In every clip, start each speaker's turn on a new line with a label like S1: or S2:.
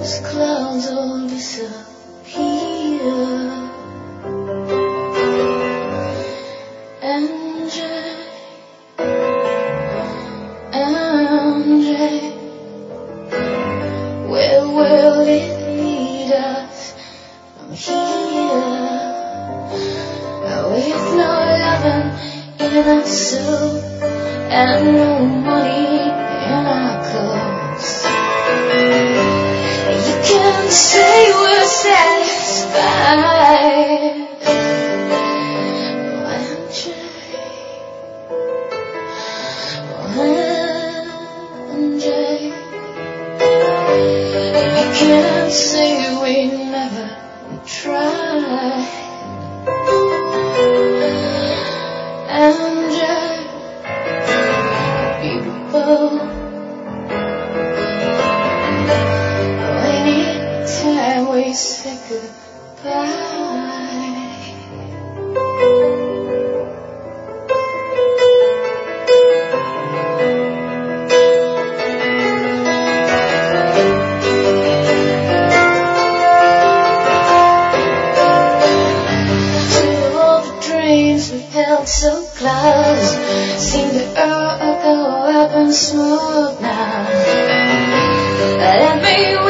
S1: those clouds all disappear. MJ, MJ, where will it lead us from here? Oh, With no loving in our soul and no money in our say we're satisfied. One day, one day, you can say we never tried. We say goodbye. All the dreams we held so close Seem to all go up in smoke now Let me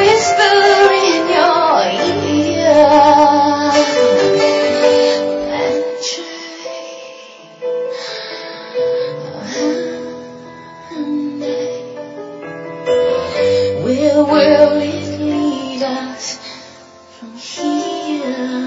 S1: Where will it lead us from here?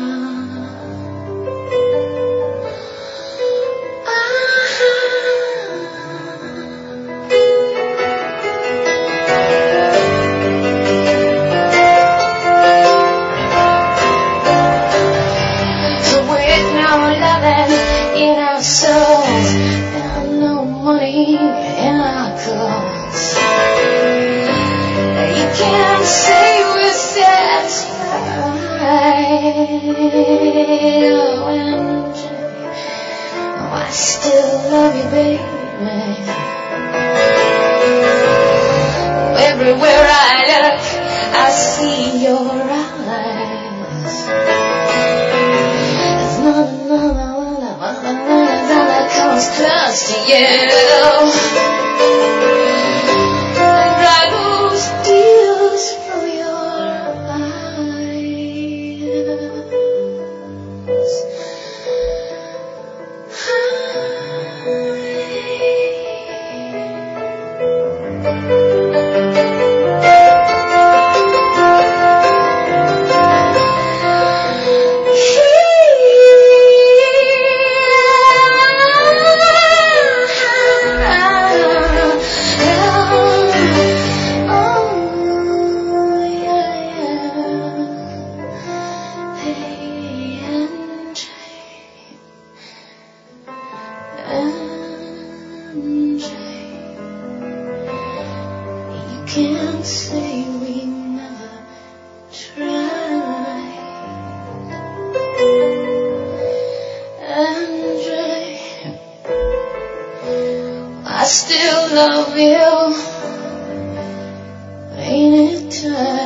S1: With no loving in our souls and no money Can't say. Oh, oh, I still love you, baby. Everywhere I look, I see your eyes. Close to you. Your You say we never tried. Andre, I still love you. Ain't it time?